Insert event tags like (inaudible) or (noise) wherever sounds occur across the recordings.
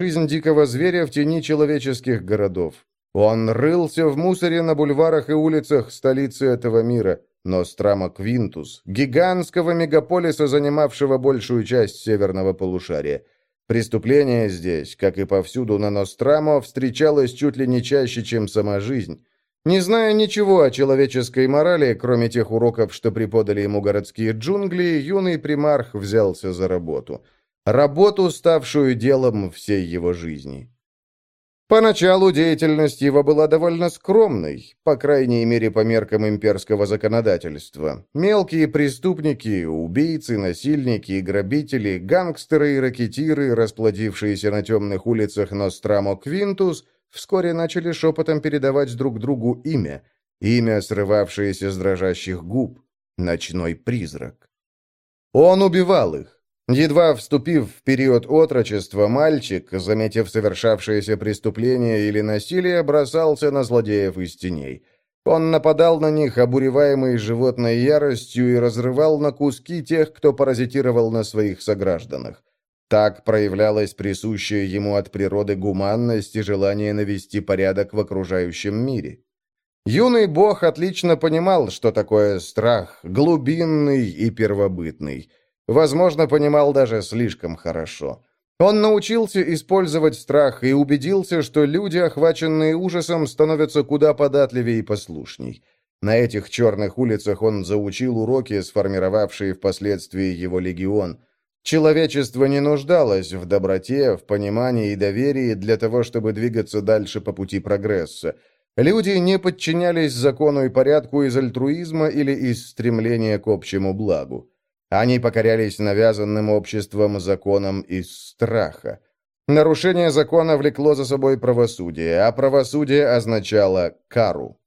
жизнь дикого зверя в тени человеческих городов. Он рылся в мусоре на бульварах и улицах столицы этого мира, Нострама Квинтус, гигантского мегаполиса, занимавшего большую часть северного полушария. Преступление здесь, как и повсюду на Нострамо, встречалось чуть ли не чаще, чем сама жизнь. Не зная ничего о человеческой морали, кроме тех уроков, что преподали ему городские джунгли, юный примарх взялся за работу. Работу, ставшую делом всей его жизни. Поначалу деятельность его была довольно скромной, по крайней мере по меркам имперского законодательства. Мелкие преступники, убийцы, насильники, грабители, гангстеры и ракетиры, расплодившиеся на темных улицах Нострамо Квинтус, вскоре начали шепотом передавать друг другу имя, имя, срывавшееся с дрожащих губ, ночной призрак. Он убивал их, Едва вступив в период отрочества, мальчик, заметив совершавшееся преступление или насилие, бросался на злодеев из теней. Он нападал на них, обуреваемый животной яростью, и разрывал на куски тех, кто паразитировал на своих согражданах. Так проявлялась присущая ему от природы гуманность и желание навести порядок в окружающем мире. Юный бог отлично понимал, что такое страх, глубинный и первобытный. Возможно, понимал даже слишком хорошо. Он научился использовать страх и убедился, что люди, охваченные ужасом, становятся куда податливее и послушней. На этих черных улицах он заучил уроки, сформировавшие впоследствии его легион. Человечество не нуждалось в доброте, в понимании и доверии для того, чтобы двигаться дальше по пути прогресса. Люди не подчинялись закону и порядку из альтруизма или из стремления к общему благу. Они покорялись навязанным обществом законам из страха. Нарушение закона влекло за собой правосудие, а правосудие означало кару.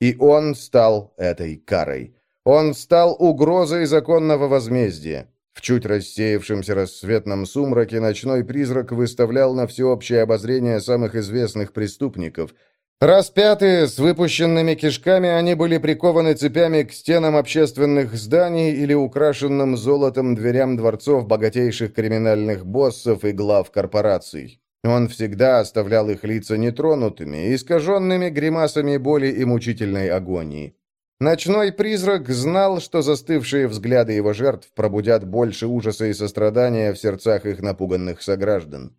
И он стал этой карой. Он стал угрозой законного возмездия. В чуть рассеявшемся рассветном сумраке ночной призрак выставлял на всеобщее обозрение самых известных преступников – Распятые, с выпущенными кишками, они были прикованы цепями к стенам общественных зданий или украшенным золотом дверям дворцов богатейших криминальных боссов и глав корпораций. Он всегда оставлял их лица нетронутыми, искаженными гримасами боли и мучительной агонии. Ночной призрак знал, что застывшие взгляды его жертв пробудят больше ужаса и сострадания в сердцах их напуганных сограждан.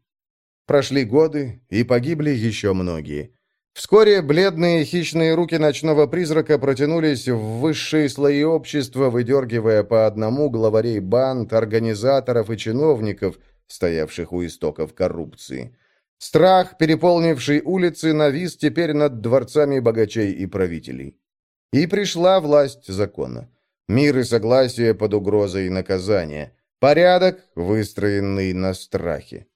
Прошли годы, и погибли еще многие. Вскоре бледные хищные руки ночного призрака протянулись в высшие слои общества, выдергивая по одному главарей банд, организаторов и чиновников, стоявших у истоков коррупции. Страх, переполнивший улицы, навис теперь над дворцами богачей и правителей. И пришла власть закона. Мир и согласие под угрозой наказания. Порядок, выстроенный на страхе.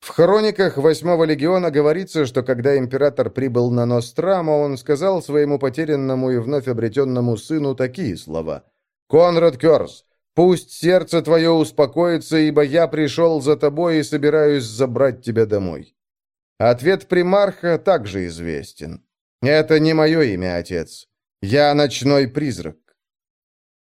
В хрониках Восьмого легиона говорится, что когда император прибыл на Нострамо, он сказал своему потерянному и вновь обретенному сыну такие слова. «Конрад Керс, пусть сердце твое успокоится, ибо я пришел за тобой и собираюсь забрать тебя домой». Ответ примарха также известен. «Это не мое имя, отец. Я ночной призрак.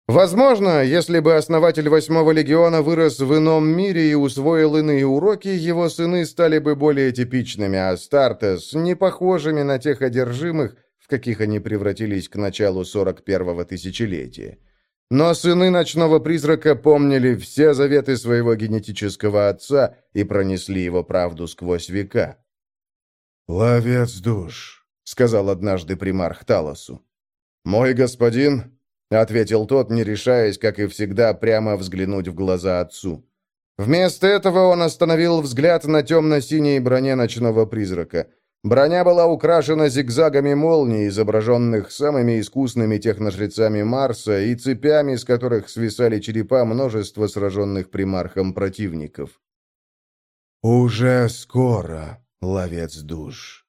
Возможно, если бы основатель Восьмого легиона вырос в ином мире и усвоил иные уроки, его сыны стали бы более типичными, а Стартес — не похожими на тех одержимых, в каких они превратились к началу 41-го тысячелетия. Но сыны Ночного Призрака помнили все заветы своего генетического отца и пронесли его правду сквозь века. «Ловец душ», — сказал однажды примарх Талосу. «Мой господин», — ответил тот, не решаясь, как и всегда, прямо взглянуть в глаза отцу. Вместо этого он остановил взгляд на темно-синей броне ночного призрака. Броня была украшена зигзагами молний, изображенных самыми искусными техножрецами Марса и цепями, с которых свисали черепа множества сраженных примархом противников. «Уже скоро, ловец душ»,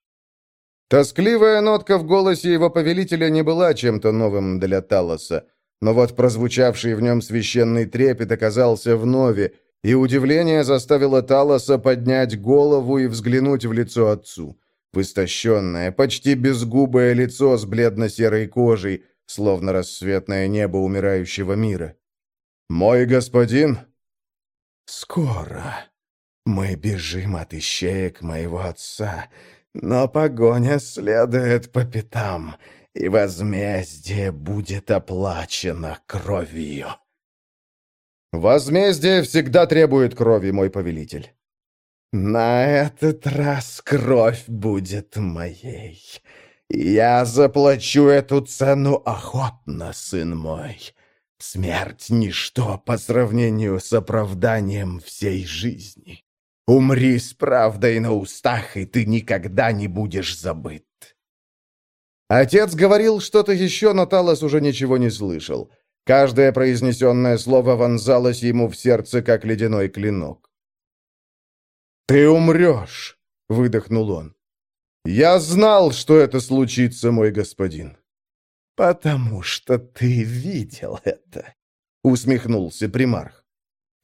Тоскливая нотка в голосе его повелителя не была чем-то новым для Талоса, но вот прозвучавший в нем священный трепет оказался вновь, и удивление заставило Талоса поднять голову и взглянуть в лицо отцу. В почти безгубое лицо с бледно-серой кожей, словно рассветное небо умирающего мира. «Мой господин?» «Скоро. Мы бежим от ищеек моего отца, но погоня следует по пятам, и возмездие будет оплачено кровью». «Возмездие всегда требует крови, мой повелитель». «На этот раз кровь будет моей. Я заплачу эту цену охотно, сын мой. Смерть — ничто по сравнению с оправданием всей жизни. Умри с правдой на устах, и ты никогда не будешь забыт». Отец говорил что-то еще, но Талос уже ничего не слышал. Каждое произнесенное слово вонзалось ему в сердце, как ледяной клинок. «Ты умрешь!» — выдохнул он. «Я знал, что это случится, мой господин». «Потому что ты видел это», — усмехнулся примарх.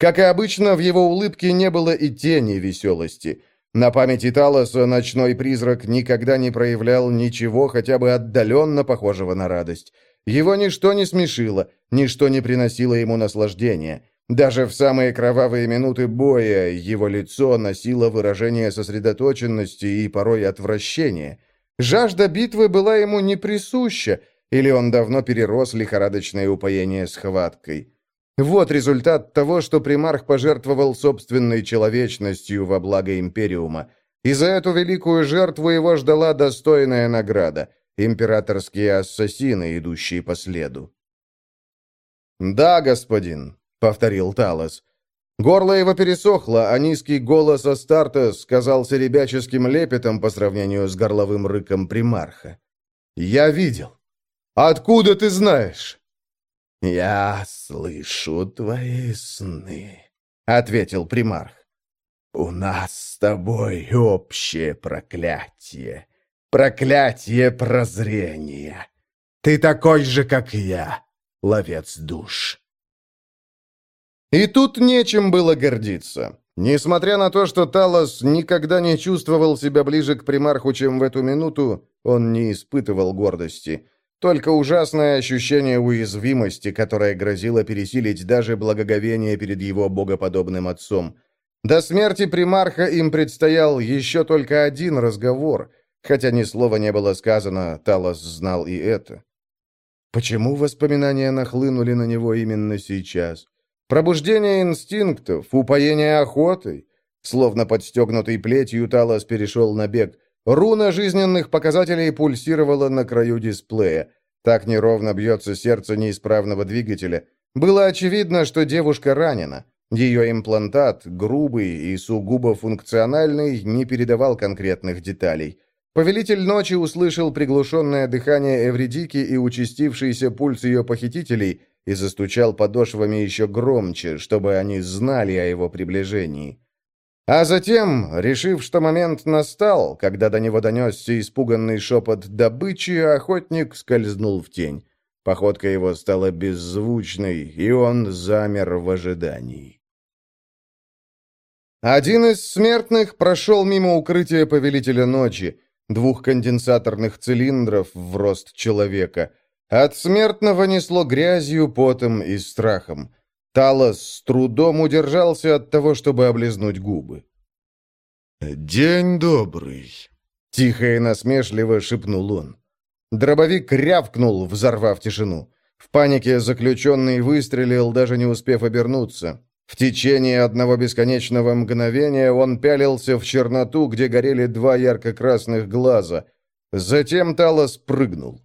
Как и обычно, в его улыбке не было и тени веселости. На памяти Талоса ночной призрак никогда не проявлял ничего хотя бы отдаленно похожего на радость. Его ничто не смешило, ничто не приносило ему наслаждения. Даже в самые кровавые минуты боя его лицо носило выражение сосредоточенности и порой отвращения. Жажда битвы была ему не присуща, или он давно перерос лихорадочное упоение схваткой. Вот результат того, что примарх пожертвовал собственной человечностью во благо Империума. И за эту великую жертву его ждала достойная награда — императорские ассасины, идущие по следу. «Да, господин», — повторил Талос. Горло его пересохло, а низкий голос Астартес казался ребяческим лепетом по сравнению с горловым рыком примарха. «Я видел. Откуда ты знаешь?» «Я слышу твои сны», — ответил примарх. «У нас с тобой общее проклятие. Проклятие прозрения. Ты такой же, как я, ловец душ». И тут нечем было гордиться. Несмотря на то, что Талос никогда не чувствовал себя ближе к примарху, чем в эту минуту, он не испытывал гордости. Только ужасное ощущение уязвимости, которое грозило пересилить даже благоговение перед его богоподобным отцом. До смерти примарха им предстоял еще только один разговор, хотя ни слова не было сказано, Талос знал и это. Почему воспоминания нахлынули на него именно сейчас? Пробуждение инстинктов, упоение охотой. Словно подстегнутый плетью, Талос перешел на бег. Руна жизненных показателей пульсировала на краю дисплея. Так неровно бьется сердце неисправного двигателя. Было очевидно, что девушка ранена. Ее имплантат, грубый и сугубо функциональный, не передавал конкретных деталей. Повелитель ночи услышал приглушенное дыхание Эвредики и участившийся пульс ее похитителей, и застучал подошвами еще громче, чтобы они знали о его приближении. А затем, решив, что момент настал, когда до него донесся испуганный шепот добычи, охотник скользнул в тень. Походка его стала беззвучной, и он замер в ожидании. Один из смертных прошел мимо укрытия Повелителя Ночи, двух конденсаторных цилиндров в рост человека. От смертного несло грязью, потом и страхом. Талос с трудом удержался от того, чтобы облизнуть губы. «День добрый», — тихо и насмешливо шепнул он. Дробовик рявкнул, взорвав тишину. В панике заключенный выстрелил, даже не успев обернуться. В течение одного бесконечного мгновения он пялился в черноту, где горели два ярко-красных глаза. Затем Талос прыгнул.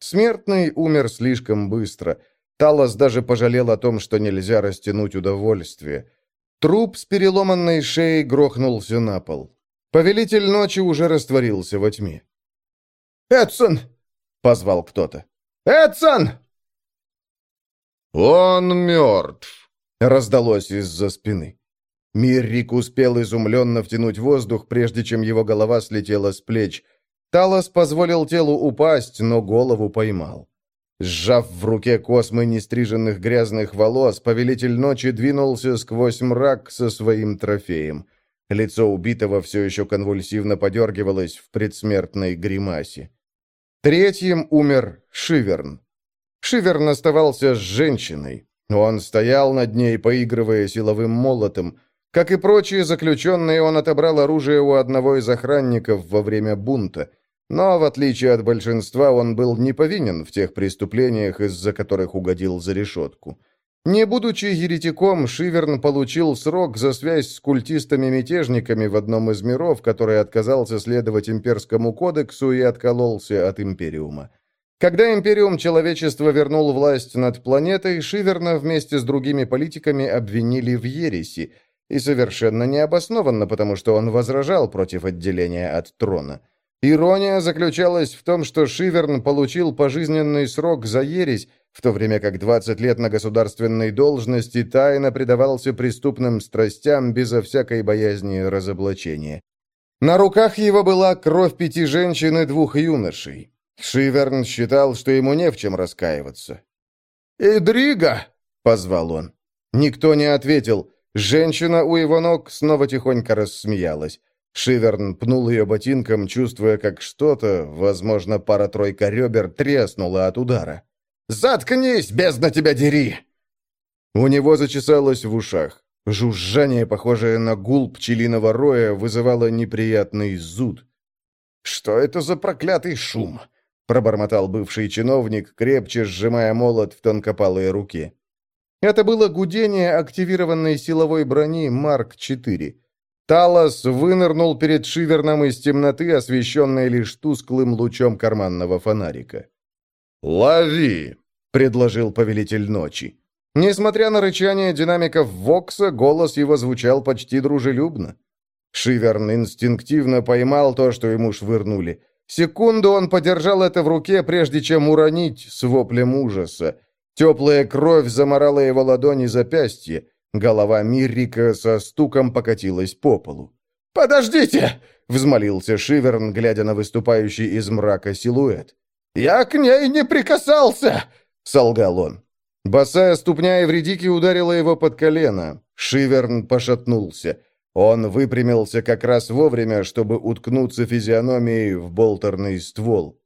Смертный умер слишком быстро. Талос даже пожалел о том, что нельзя растянуть удовольствие. Труп с переломанной шеей грохнулся на пол. Повелитель ночи уже растворился во тьме. «Эдсон!» — позвал кто-то. «Эдсон!» «Он мертв!» — раздалось из-за спины. Миррик успел изумленно втянуть воздух, прежде чем его голова слетела с плеч. Талос позволил телу упасть, но голову поймал. Сжав в руке космы нестриженных грязных волос, повелитель ночи двинулся сквозь мрак со своим трофеем. Лицо убитого все еще конвульсивно подергивалось в предсмертной гримасе. Третьим умер Шиверн. Шиверн оставался с женщиной. Он стоял над ней, поигрывая силовым молотом. Как и прочие заключенные, он отобрал оружие у одного из охранников во время бунта. Но, в отличие от большинства, он был не повинен в тех преступлениях, из-за которых угодил за решетку. Не будучи еретиком, Шиверн получил срок за связь с культистами-мятежниками в одном из миров, который отказался следовать имперскому кодексу и откололся от Империума. Когда Империум человечества вернул власть над планетой, Шиверна вместе с другими политиками обвинили в ереси, и совершенно необоснованно, потому что он возражал против отделения от трона. Ирония заключалась в том, что Шиверн получил пожизненный срок за ересь, в то время как 20 лет на государственной должности тайно предавался преступным страстям безо всякой боязни разоблачения. На руках его была кровь пяти женщин и двух юношей. Шиверн считал, что ему не в чем раскаиваться. «Идрига!» — позвал он. Никто не ответил. Женщина у его ног снова тихонько рассмеялась. Шиверн пнул ее ботинком, чувствуя, как что-то, возможно, пара-тройка ребер, треснула от удара. «Заткнись, бездна тебя дери!» У него зачесалось в ушах. Жужжание, похожее на гул пчелиного роя, вызывало неприятный зуд. «Что это за проклятый шум?» — пробормотал бывший чиновник, крепче сжимая молот в тонкопалой руке. Это было гудение активированной силовой брони Марк-4. Талос вынырнул перед Шиверном из темноты, освещенной лишь тусклым лучом карманного фонарика. «Лови!» — предложил повелитель ночи. Несмотря на рычание динамиков Вокса, голос его звучал почти дружелюбно. Шиверн инстинктивно поймал то, что ему швырнули. Секунду он подержал это в руке, прежде чем уронить с воплем ужаса. Теплая кровь заморала его ладони запястье. Голова Миррика со стуком покатилась по полу. «Подождите!» — взмолился Шиверн, глядя на выступающий из мрака силуэт. «Я к ней не прикасался!» — солгал он. Босая ступня Эвредики ударила его под колено. Шиверн пошатнулся. Он выпрямился как раз вовремя, чтобы уткнуться физиономией в болтерный ствол.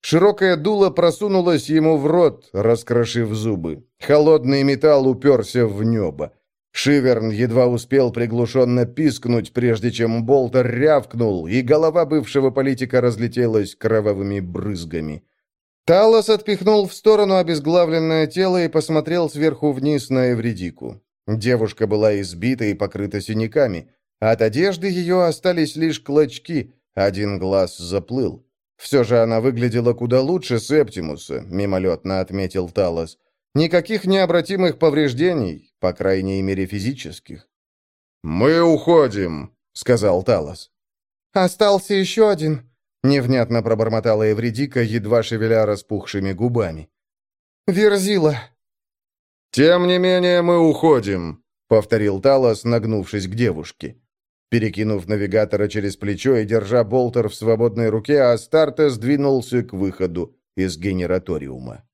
Широкое дуло просунулось ему в рот, раскрошив зубы. Холодный металл уперся в небо. Шиверн едва успел приглушенно пискнуть, прежде чем Болтер рявкнул, и голова бывшего политика разлетелась кровавыми брызгами. Талос отпихнул в сторону обезглавленное тело и посмотрел сверху вниз на Эвредику. Девушка была избита и покрыта синяками. От одежды ее остались лишь клочки, один глаз заплыл. Все же она выглядела куда лучше Септимуса, мимолетно отметил Талос. Никаких необратимых повреждений, по крайней мере физических. «Мы уходим», — сказал Талос. «Остался еще один», — невнятно пробормотала Эвредика, едва шевеля распухшими губами. «Верзила». «Тем не менее мы уходим», — повторил Талос, нагнувшись к девушке. Перекинув навигатора через плечо и держа болтер в свободной руке, Астарте сдвинулся к выходу из генераториума.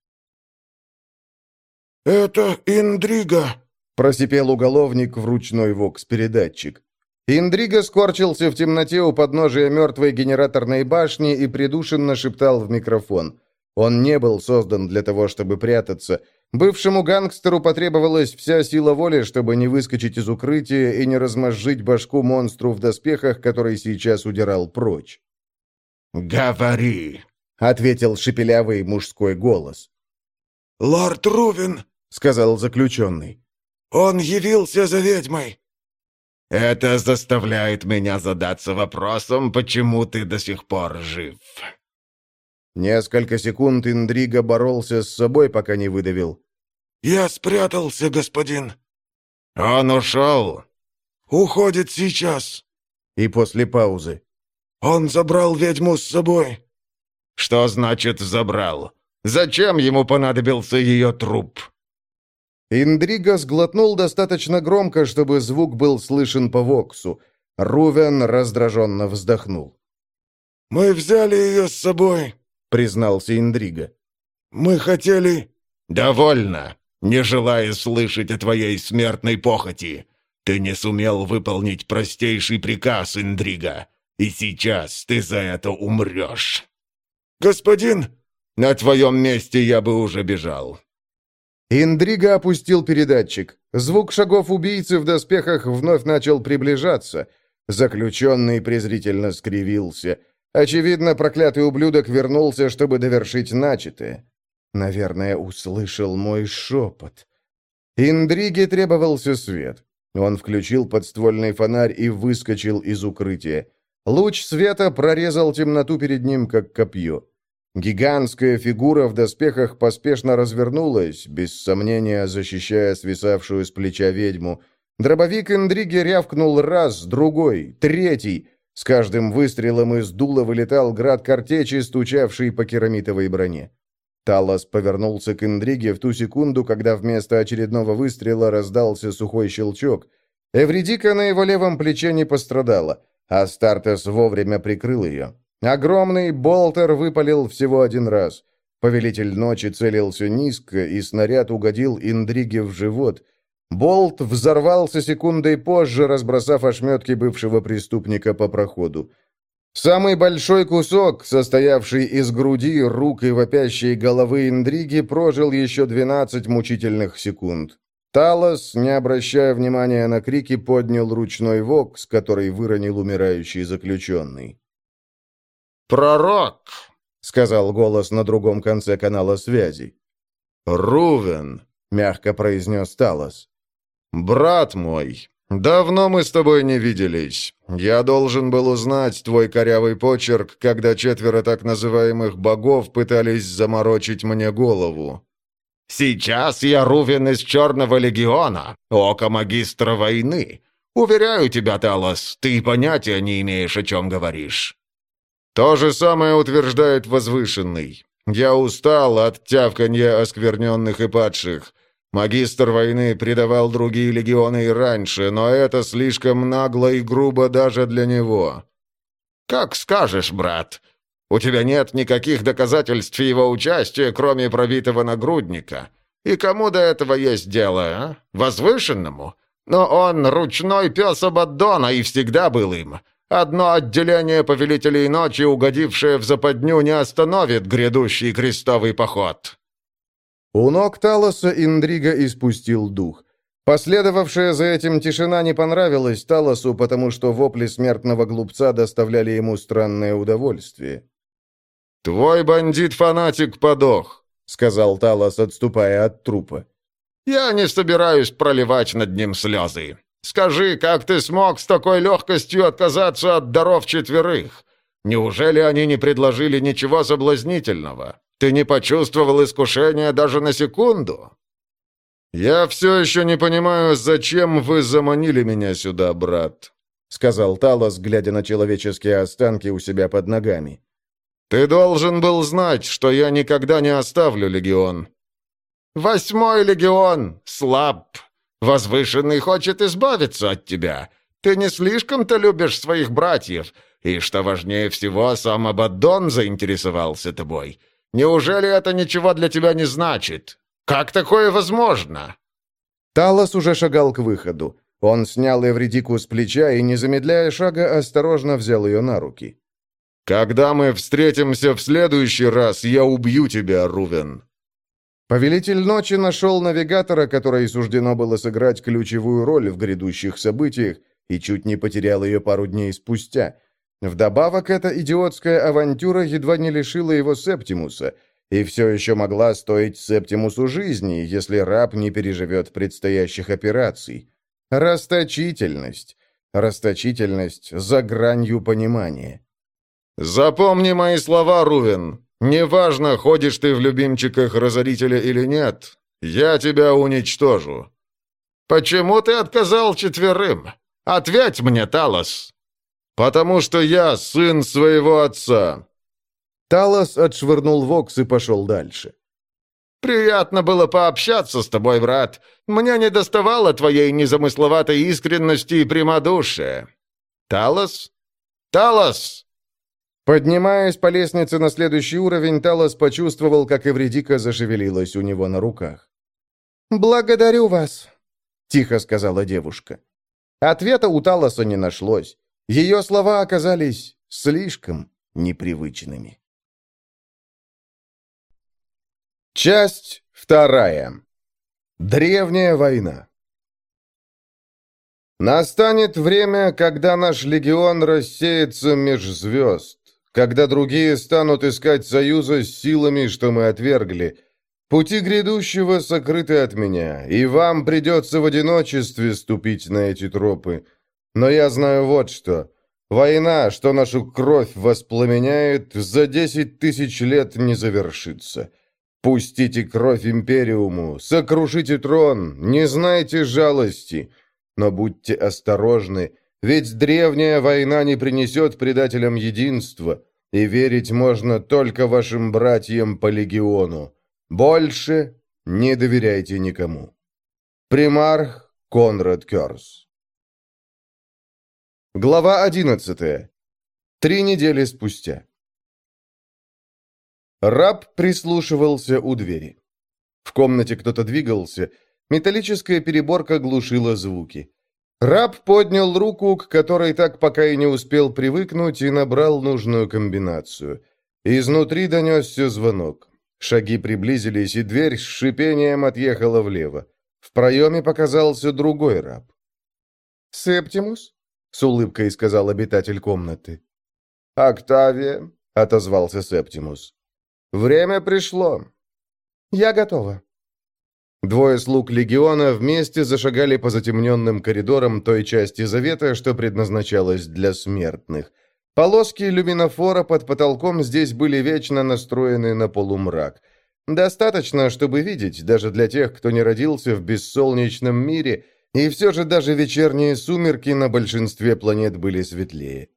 «Это Индрига», — просипел уголовник в ручной вокс-передатчик. Индрига скорчился в темноте у подножия мертвой генераторной башни и придушенно шептал в микрофон. Он не был создан для того, чтобы прятаться. Бывшему гангстеру потребовалась вся сила воли, чтобы не выскочить из укрытия и не размозжить башку монстру в доспехах, который сейчас удирал прочь. «Говори», — ответил шепелявый мужской голос. «Лорд Рувин — сказал заключенный. «Он явился за ведьмой». «Это заставляет меня задаться вопросом, почему ты до сих пор жив». Несколько секунд Индриго боролся с собой, пока не выдавил. «Я спрятался, господин». «Он ушел?» «Уходит сейчас». И после паузы. «Он забрал ведьму с собой». «Что значит «забрал»? Зачем ему понадобился ее труп?» Индриго сглотнул достаточно громко, чтобы звук был слышен по Воксу. Рувен раздраженно вздохнул. «Мы взяли ее с собой», — признался Индриго. «Мы хотели...» «Довольно. Не желая слышать о твоей смертной похоти. Ты не сумел выполнить простейший приказ, Индриго, и сейчас ты за это умрешь». «Господин...» На твоем месте я бы уже бежал». Индриго опустил передатчик. Звук шагов убийцы в доспехах вновь начал приближаться. Заключенный презрительно скривился. Очевидно, проклятый ублюдок вернулся, чтобы довершить начатое. Наверное, услышал мой шепот. Индриге требовался свет. Он включил подствольный фонарь и выскочил из укрытия. Луч света прорезал темноту перед ним, как копье. Гигантская фигура в доспехах поспешно развернулась, без сомнения защищая свисавшую с плеча ведьму. Дробовик Индриги рявкнул раз, другой, третий. С каждым выстрелом из дула вылетал град картечи, стучавший по керамитовой броне. Талос повернулся к Индриге в ту секунду, когда вместо очередного выстрела раздался сухой щелчок. Эвредика на его левом плече не пострадала, а Стартес вовремя прикрыл ее. Огромный болтер выпалил всего один раз. Повелитель ночи целился низко, и снаряд угодил Индриге в живот. Болт взорвался секундой позже, разбросав ошметки бывшего преступника по проходу. Самый большой кусок, состоявший из груди, рук и вопящей головы Индриги, прожил еще 12 мучительных секунд. Талос, не обращая внимания на крики, поднял ручной вокс, который выронил умирающий заключенный. «Пророк!» — сказал голос на другом конце канала связи. «Рувен!» — мягко произнес Талос. «Брат мой, давно мы с тобой не виделись. Я должен был узнать твой корявый почерк, когда четверо так называемых богов пытались заморочить мне голову». «Сейчас я Рувен из Черного Легиона, око магистра войны. Уверяю тебя, Талос, ты понятия не имеешь, о чем говоришь». То же самое утверждает возвышенный. Я устал от тявканья оскверненных и падших. Магистр войны предавал другие легионы и раньше, но это слишком нагло и грубо даже для него. Как скажешь, брат. У тебя нет никаких доказательств его участия, кроме пробитого нагрудника. И кому до этого есть дело, а? Возвышенному? Но он ручной пес Абаддона и всегда был им. Одно отделение повелителей ночи, угодившее в западню, не остановит грядущий крестовый поход». У ног Талоса Индрига испустил дух. Последовавшая за этим тишина не понравилась Талосу, потому что вопли смертного глупца доставляли ему странное удовольствие. «Твой бандит-фанатик подох», — сказал Талос, отступая от трупа. «Я не собираюсь проливать над ним слезы. Скажи, как ты смог с такой легкостью отказаться от даров четверых? Неужели они не предложили ничего соблазнительного? Ты не почувствовал искушения даже на секунду?» «Я все еще не понимаю, зачем вы заманили меня сюда, брат», — сказал Талос, глядя на человеческие останки у себя под ногами. «Ты должен был знать, что я никогда не оставлю легион». «Восьмой легион! Слаб! Возвышенный хочет избавиться от тебя. Ты не слишком-то любишь своих братьев, и, что важнее всего, сам Абаддон заинтересовался тобой. Неужели это ничего для тебя не значит? Как такое возможно?» Талос уже шагал к выходу. Он снял Эвредику с плеча и, не замедляя шага, осторожно взял ее на руки. «Когда мы встретимся в следующий раз, я убью тебя, Рувен», Повелитель ночи нашел навигатора, который суждено было сыграть ключевую роль в грядущих событиях, и чуть не потерял ее пару дней спустя. Вдобавок, эта идиотская авантюра едва не лишила его Септимуса, и все еще могла стоить Септимусу жизни, если раб не переживет предстоящих операций. Расточительность. Расточительность за гранью понимания. «Запомни мои слова, Рувен. Неважно, ходишь ты в любимчиках разорителя или нет, я тебя уничтожу». «Почему ты отказал четверым? Ответь мне, Талос!» «Потому что я сын своего отца». Талос отшвырнул Вокс и пошел дальше. «Приятно было пообщаться с тобой, брат. Мне не доставало твоей незамысловатой искренности и прямодушия. Талос? Талос!» Поднимаясь по лестнице на следующий уровень, Талос почувствовал, как Эвредика зашевелилась у него на руках. «Благодарю вас», — тихо сказала девушка. Ответа у Талоса не нашлось. Ее слова оказались слишком непривычными. Часть вторая. Древняя война. Настанет время, когда наш легион рассеется меж звезд, когда другие станут искать союза с силами, что мы отвергли. Пути грядущего сокрыты от меня, и вам придется в одиночестве ступить на эти тропы. Но я знаю вот что. Война, что нашу кровь воспламеняет, за десять тысяч лет не завершится. Пустите кровь Империуму, сокрушите трон, не знайте жалости, но будьте осторожны, ведь древняя война не принесет предателям единства, и верить можно только вашим братьям по легиону. Больше не доверяйте никому. Примарх Конрад Керс Глава одиннадцатая. Три недели спустя. Раб прислушивался у двери. В комнате кто-то двигался, металлическая переборка глушила звуки. Раб поднял руку, к которой так пока и не успел привыкнуть, и набрал нужную комбинацию. Изнутри донесся звонок. Шаги приблизились, и дверь с шипением отъехала влево. В проеме показался другой раб. «Септимус?» — с улыбкой сказал обитатель комнаты. «Октавия», — отозвался Септимус. «Время пришло». «Я готова». Двое слуг легиона вместе зашагали по затемненным коридорам той части завета, что предназначалась для смертных. Полоски люминофора под потолком здесь были вечно настроены на полумрак. Достаточно, чтобы видеть, даже для тех, кто не родился в бессолнечном мире, и все же даже вечерние сумерки на большинстве планет были светлее.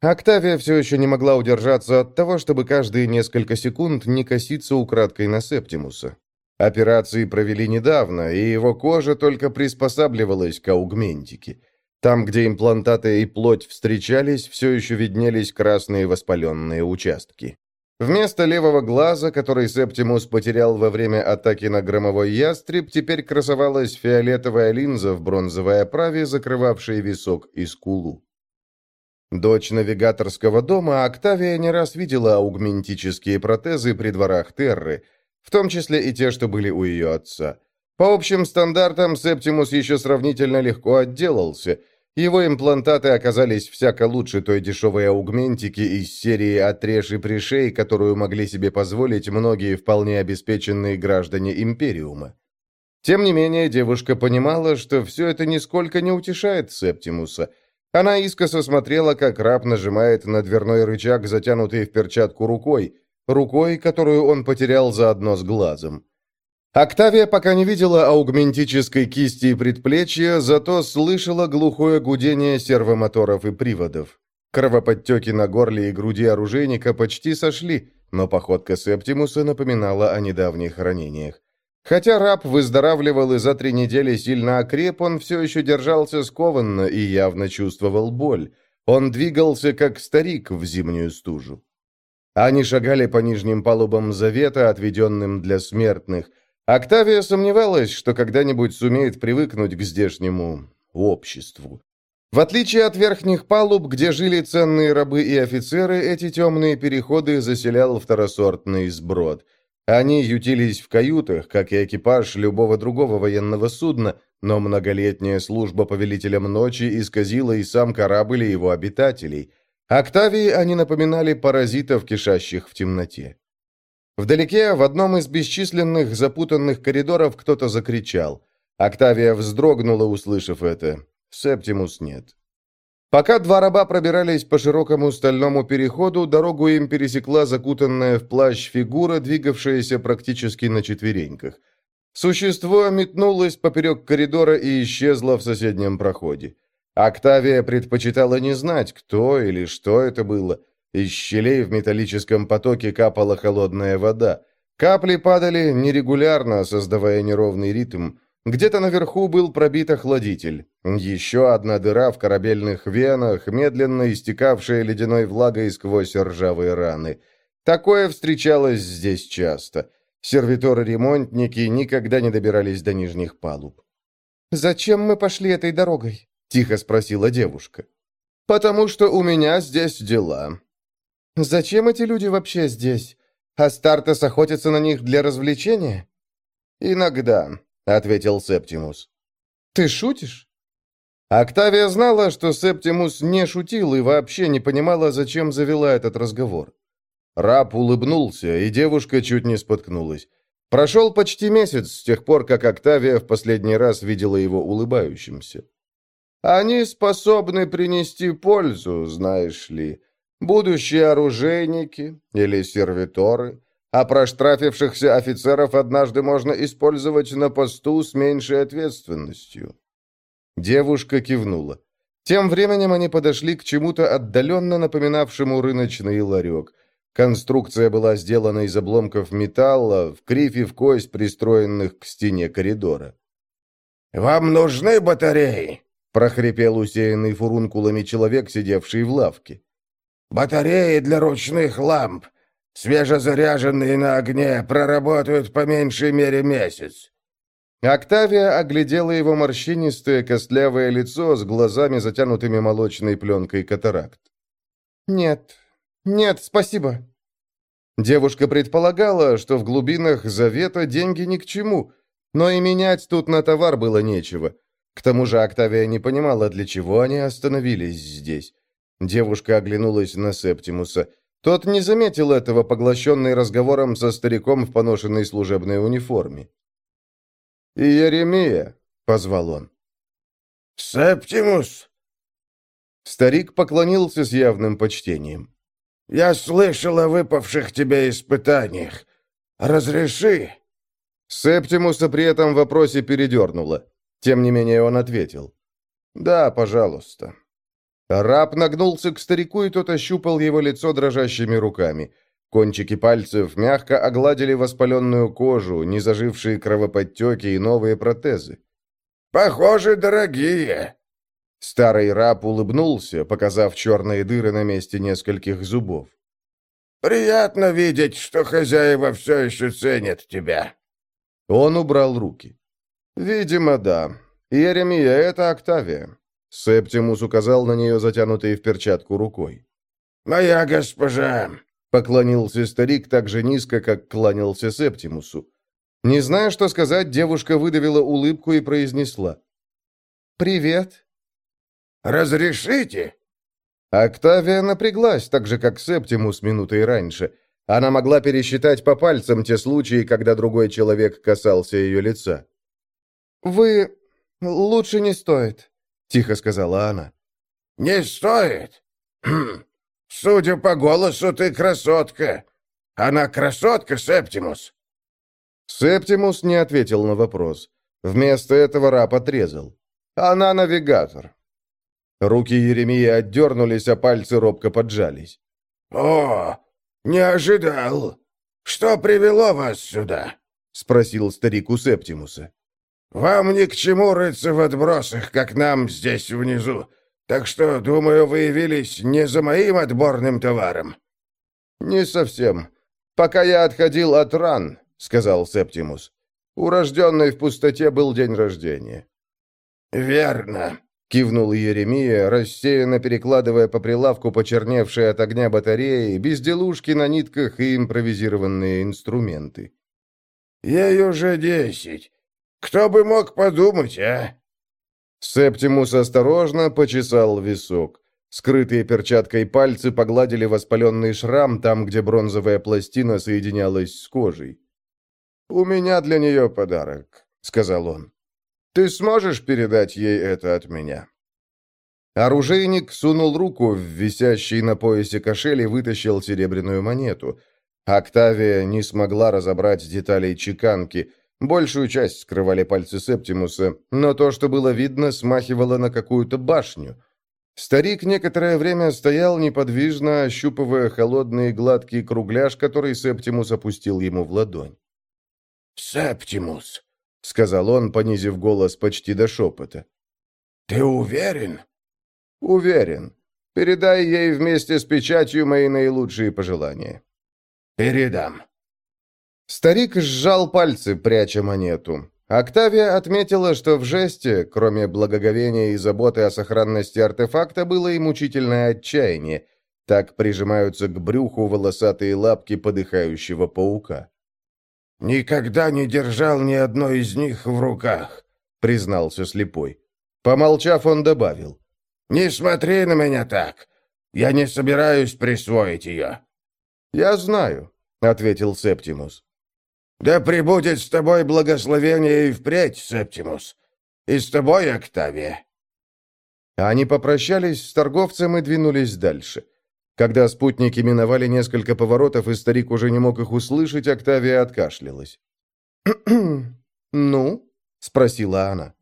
Октавия все еще не могла удержаться от того, чтобы каждые несколько секунд не коситься украдкой на Септимуса. Операции провели недавно, и его кожа только приспосабливалась к аугментике. Там, где имплантаты и плоть встречались, все еще виднелись красные воспаленные участки. Вместо левого глаза, который Септимус потерял во время атаки на громовой ястреб, теперь красовалась фиолетовая линза в бронзовой оправе, закрывавшая висок и скулу. Дочь навигаторского дома Октавия не раз видела аугментические протезы при дворах Терры, в том числе и те, что были у ее отца. По общим стандартам Септимус еще сравнительно легко отделался. Его имплантаты оказались всяко лучше той дешевой аугментики из серии «Отрежь и пришей», которую могли себе позволить многие вполне обеспеченные граждане Империума. Тем не менее, девушка понимала, что все это нисколько не утешает Септимуса – она искоса смотрела, как раб нажимает на дверной рычаг, затянутый в перчатку рукой, рукой, которую он потерял заодно с глазом. Октавия пока не видела аугментической кисти и предплечья, зато слышала глухое гудение сервомоторов и приводов. Кровоподтеки на горле и груди оружейника почти сошли, но походка Септимуса напоминала о недавних ранениях. Хотя раб выздоравливал и за три недели сильно окреп, он все еще держался скованно и явно чувствовал боль. Он двигался, как старик в зимнюю стужу. Они шагали по нижним палубам завета, отведенным для смертных. Октавия сомневалась, что когда-нибудь сумеет привыкнуть к здешнему обществу. В отличие от верхних палуб, где жили ценные рабы и офицеры, эти темные переходы заселял второсортный сброд – они ютились в каютах, как и экипаж любого другого военного судна, но многолетняя служба повелителям ночи исказила и сам корабль и его обитателей. Октавии они напоминали паразитов, кишащих в темноте. Вдалеке, в одном из бесчисленных запутанных коридоров, кто-то закричал. Октавия вздрогнула, услышав это. Септимус нет. Пока два раба пробирались по широкому стальному переходу, дорогу им пересекла закутанная в плащ фигура, двигавшаяся практически на четвереньках. Существо метнулось поперек коридора и исчезло в соседнем проходе. Октавия предпочитала не знать, кто или что это было. Из щелей в металлическом потоке капала холодная вода. Капли падали нерегулярно, создавая неровный ритм. Где-то наверху был пробит охладитель. Еще одна дыра в корабельных венах, медленно истекавшая ледяной влагой сквозь ржавые раны. Такое встречалось здесь часто. Сервиторы-ремонтники никогда не добирались до нижних палуб. «Зачем мы пошли этой дорогой?» — тихо спросила девушка. «Потому что у меня здесь дела». «Зачем эти люди вообще здесь? Астартес охотится на них для развлечения?» «Иногда», ответил Септимус. «Ты шутишь?» Октавия знала, что Септимус не шутил и вообще не понимала, зачем завела этот разговор. Раб улыбнулся, и девушка чуть не споткнулась. Прошел почти месяц с тех пор, как Октавия в последний раз видела его улыбающимся. «Они способны принести пользу, знаешь ли, будущие оружейники или сервиторы, а проштрафившихся офицеров однажды можно использовать на посту с меньшей ответственностью». Девушка кивнула. Тем временем они подошли к чему-то отдаленно напоминавшему рыночный ларек. Конструкция была сделана из обломков металла, в кривь и в кость, пристроенных к стене коридора. «Вам нужны батареи?» — прохрипел усеянный фурункулами человек, сидевший в лавке. «Батареи для ручных ламп, свежезаряженные на огне, проработают по меньшей мере месяц». Октавия оглядела его морщинистое костлявое лицо с глазами, затянутыми молочной пленкой катаракт. «Нет, «Нет, спасибо». Девушка предполагала, что в глубинах завета деньги ни к чему, но и менять тут на товар было нечего. К тому же Октавия не понимала, для чего они остановились здесь. Девушка оглянулась на Септимуса. Тот не заметил этого, поглощенный разговором со стариком в поношенной служебной униформе. «Иеремия», — позвал он. «Септимус!» Старик поклонился с явным почтением. Я слышал о выпавших тебе испытаниях. Разреши!» Септимуса при этом вопросе передернуло. Тем не менее он ответил. «Да, пожалуйста». Раб нагнулся к старику, и тот ощупал его лицо дрожащими руками. Кончики пальцев мягко огладили воспаленную кожу, незажившие кровоподтеки и новые протезы. «Похоже, дорогие!» Старый раб улыбнулся, показав черные дыры на месте нескольких зубов. «Приятно видеть, что хозяева все еще ценят тебя». Он убрал руки. «Видимо, да. Иеремия, это Октавия». Септимус указал на нее, затянутой в перчатку рукой. «Моя госпожа!» — поклонился старик так же низко, как кланялся Септимусу. Не зная, что сказать, девушка выдавила улыбку и произнесла. «Привет». «Разрешите?» Октавия напряглась, так же, как Септимус минутой раньше. Она могла пересчитать по пальцам те случаи, когда другой человек касался ее лица. «Вы... лучше не стоит», — тихо сказала она. «Не стоит? Хм. Судя по голосу, ты красотка. Она красотка, Септимус?» Септимус не ответил на вопрос. Вместо этого раб отрезал. «Она навигатор. Руки Еремии отдернулись, а пальцы робко поджались. «О, не ожидал! Что привело вас сюда?» — спросил старик у Септимуса. «Вам ни к чему рыться в отбросах, как нам здесь внизу, так что, думаю, вы явились не за моим отборным товаром». «Не совсем. Пока я отходил от ран», — сказал Септимус. «У рожденной в пустоте был день рождения». «Верно», Кивнул Еремия, рассеянно перекладывая по прилавку почерневшие от огня батареи, безделушки на нитках и импровизированные инструменты. «Ей уже десять. Кто бы мог подумать, а?» Септимус осторожно почесал висок. Скрытые перчаткой пальцы погладили воспаленный шрам там, где бронзовая пластина соединялась с кожей. «У меня для нее подарок», — сказал он. Ты сможешь передать ей это от меня?» Оружейник сунул руку в висящий на поясе кошель и вытащил серебряную монету. Октавия не смогла разобрать деталей чеканки. Большую часть скрывали пальцы Септимуса, но то, что было видно, смахивало на какую-то башню. Старик некоторое время стоял неподвижно, ощупывая холодный гладкий кругляш, который Септимус опустил ему в ладонь. «Септимус», — сказал он, понизив голос почти до шепота. «Ты уверен?» «Уверен. Передай ей вместе с печатью мои наилучшие пожелания». «Передам». Старик сжал пальцы, пряча монету. Октавия отметила, что в жесте, кроме благоговения и заботы о сохранности артефакта, было и мучительное отчаяние. Так прижимаются к брюху волосатые лапки подыхающего паука. никогда не держал ни одной из них в руках», — признался слепой. Помолчав, он добавил. «Не смотри на меня так. Я не собираюсь присвоить ее». «Я знаю», — ответил Септимус. «Да пребудет с тобой благословение и впредь, Септимус. И с тобой, Октавия». Они попрощались с торговцем и двинулись дальше. Когда спутники миновали несколько поворотов, и старик уже не мог их услышать, Октавия откашлялась. (clears throat) «Ну?» — спросила она.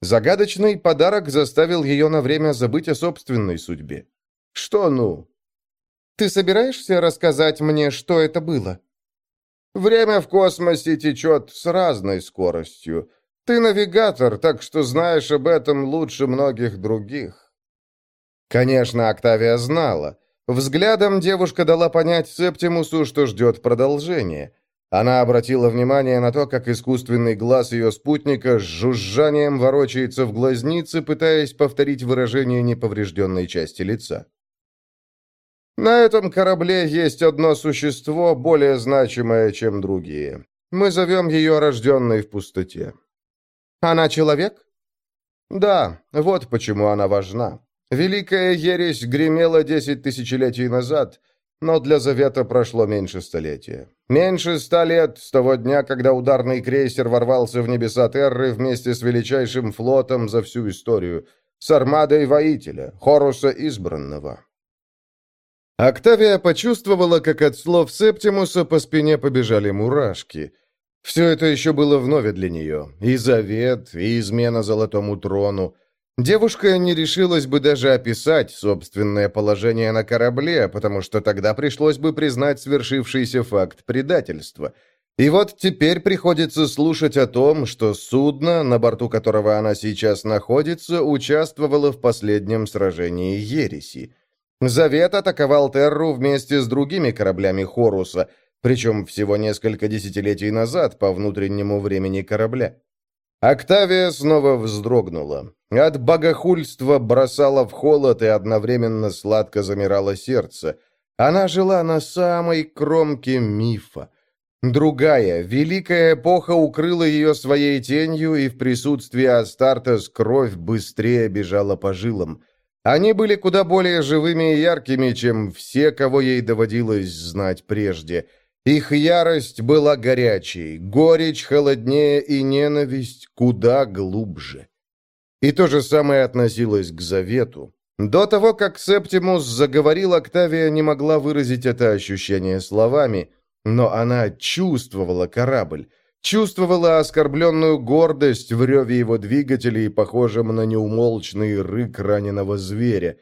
Загадочный подарок заставил ее на время забыть о собственной судьбе. «Что «ну»?» «Ты собираешься рассказать мне, что это было?» «Время в космосе течет с разной скоростью. Ты навигатор, так что знаешь об этом лучше многих других». Конечно, Октавия знала. Взглядом девушка дала понять Септимусу, что ждет продолжения. Она обратила внимание на то, как искусственный глаз ее спутника с жужжанием ворочается в глазнице, пытаясь повторить выражение неповрежденной части лица. «На этом корабле есть одно существо, более значимое, чем другие. Мы зовем ее рожденной в пустоте». «Она человек?» «Да, вот почему она важна. Великая ересь гремела десять тысячелетий назад, но для Завета прошло меньше столетия. Меньше ста лет с того дня, когда ударный крейсер ворвался в небеса Терры вместе с величайшим флотом за всю историю, с армадой воителя, Хоруса Избранного. Октавия почувствовала, как от слов Септимуса по спине побежали мурашки. Все это еще было вновь для нее. И завет, и измена золотому трону. Девушка не решилась бы даже описать собственное положение на корабле, потому что тогда пришлось бы признать свершившийся факт предательства. И вот теперь приходится слушать о том, что судно, на борту которого она сейчас находится, участвовало в последнем сражении Ереси. Завет атаковал Терру вместе с другими кораблями Хоруса, причем всего несколько десятилетий назад по внутреннему времени корабля. Октавия снова вздрогнула. От богохульства бросала в холод и одновременно сладко замирало сердце. Она жила на самой кромке мифа. Другая, великая эпоха укрыла ее своей тенью, и в присутствии Астартес кровь быстрее бежала по жилам. Они были куда более живыми и яркими, чем все, кого ей доводилось знать прежде — их ярость была горячей, горечь холоднее и ненависть куда глубже. И то же самое относилось к завету. До того, как Септимус заговорил, Октавия не могла выразить это ощущение словами, но она чувствовала корабль, чувствовала оскорбленную гордость в реве его двигателей, похожем на неумолчный рык раненого зверя.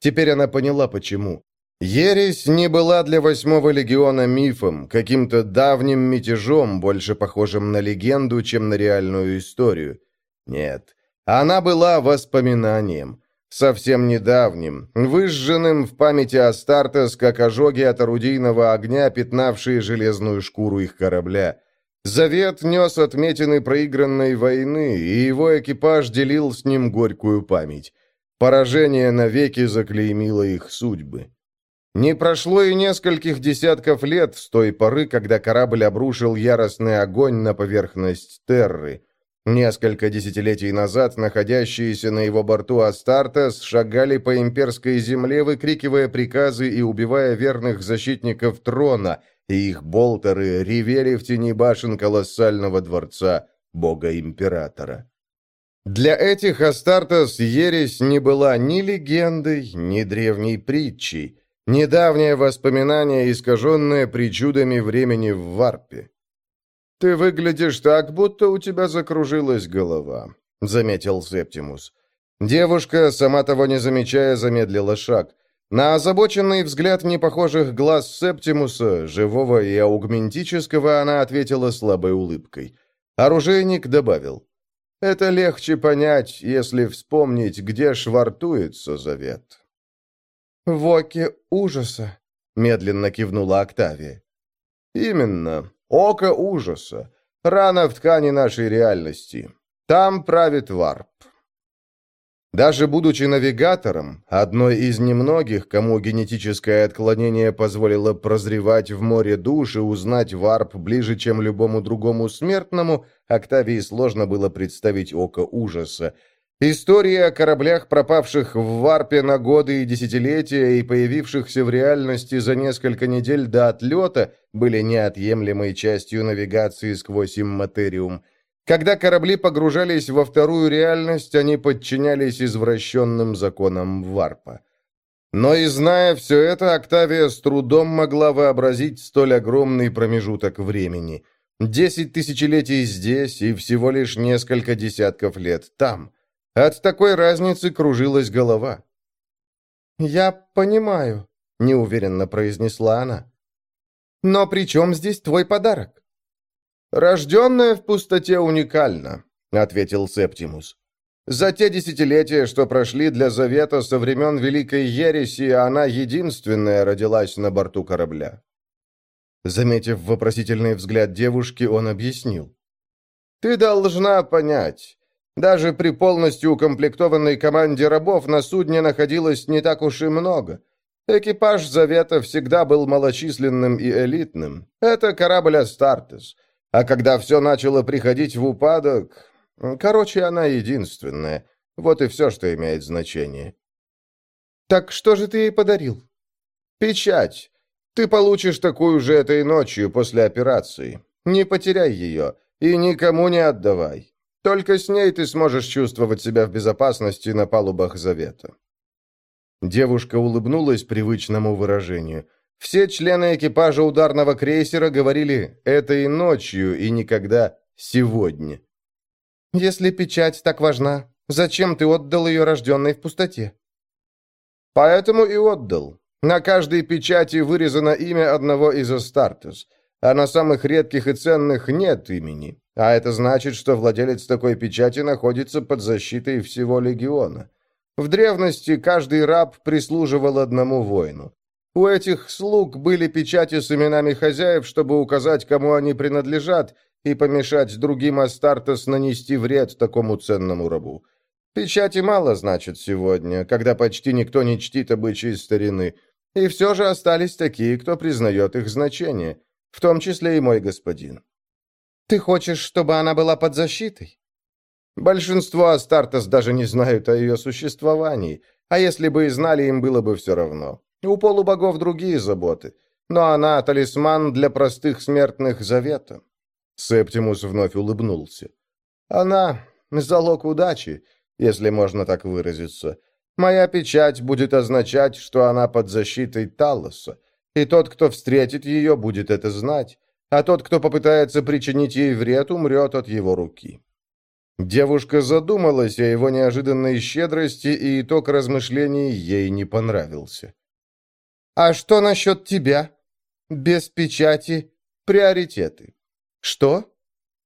Теперь она поняла, почему. Ересь не была для восьмого легиона мифом, каким-то давним мятежом, больше похожим на легенду, чем на реальную историю. Нет, она была воспоминанием, совсем недавним, выжженным в памяти Астартес, как ожоги от орудийного огня, пятнавшие железную шкуру их корабля. Завет нес отметины проигранной войны, и его экипаж делил с ним горькую память. Поражение навеки заклеймило их судьбы. Не прошло и нескольких десятков лет с той поры, когда корабль обрушил яростный огонь на поверхность Терры. Несколько десятилетий назад находящиеся на его борту Астартес шагали по имперской земле, выкрикивая приказы и убивая верных защитников трона, и их болтеры ревели в тени башен колоссального дворца бога-императора. Для этих Астартес ересь не была ни легендой, ни древней притчей. Недавнее воспоминание, искаженное причудами времени в варпе. «Ты выглядишь так, будто у тебя закружилась голова», — заметил Септимус. Девушка, сама того не замечая, замедлила шаг. На озабоченный взгляд непохожих глаз Септимуса, живого и аугментического, она ответила слабой улыбкой. Оружейник добавил. «Это легче понять, если вспомнить, где швартуется завет». «В оке ужаса», — медленно кивнула Октавия. «Именно. Око ужаса. Рана в ткани нашей реальности. Там правит варп». Даже будучи навигатором, одной из немногих, кому генетическое отклонение позволило прозревать в море душ и узнать варп ближе, чем любому другому смертному, Октавии сложно было представить око ужаса. Истории о кораблях, пропавших в варпе на годы и десятилетия и появившихся в реальности за несколько недель до отлета, были неотъемлемой частью навигации сквозь имматериум – когда корабли погружались во вторую реальность, они подчинялись извращенным законам варпа. Но и зная все это, Октавия с трудом могла вообразить столь огромный промежуток времени. Десять тысячелетий здесь и всего лишь несколько десятков лет там. От такой разницы кружилась голова. «Я понимаю», — неуверенно произнесла она. «Но при чем здесь твой подарок?» «Рожденная в пустоте уникальна», — ответил Септимус. «За те десятилетия, что прошли для Завета со времен Великой Ереси, она единственная родилась на борту корабля». Заметив вопросительный взгляд девушки, он объяснил. «Ты должна понять. Даже при полностью укомплектованной команде рабов на судне находилось не так уж и много. Экипаж Завета всегда был малочисленным и элитным. Это корабль Астартес. А когда все начало приходить в упадок... Короче, она единственная. Вот и все, что имеет значение. «Так что же ты ей подарил?» «Печать. Ты получишь такую же этой ночью после операции. Не потеряй ее и никому не отдавай. Только с ней ты сможешь чувствовать себя в безопасности на палубах Завета». Девушка улыбнулась привычному выражению. Все члены экипажа ударного крейсера говорили «это и ночью, и никогда сегодня». «Если печать так важна, зачем ты отдал ее рожденной в пустоте?» «Поэтому и отдал. На каждой печати вырезано имя одного из Астартес, а на самых редких и ценных нет имени, а это значит, что владелец такой печати находится под защитой всего легиона». В древности каждый раб прислуживал одному воину. У этих слуг были печати с именами хозяев, чтобы указать, кому они принадлежат, и помешать другим Астартес нанести вред такому ценному рабу. Печати мало значит сегодня, когда почти никто не чтит обычаи старины, и все же остались такие, кто признает их значение, в том числе и мой господин. Ты хочешь, чтобы она была под защитой? Большинство Астартес даже не знают о ее существовании, а если бы и знали, им было бы все равно. У полубогов другие заботы, но она талисман для простых смертных завета. Септимус вновь улыбнулся. Она залог удачи, если можно так выразиться. Моя печать будет означать, что она под защитой Талоса, и тот, кто встретит ее, будет это знать, а тот, кто попытается причинить ей вред, умрет от его руки. Девушка задумалась о его неожиданной щедрости, и итог размышлений ей не понравился. А что насчет тебя? Без печати приоритеты. Что?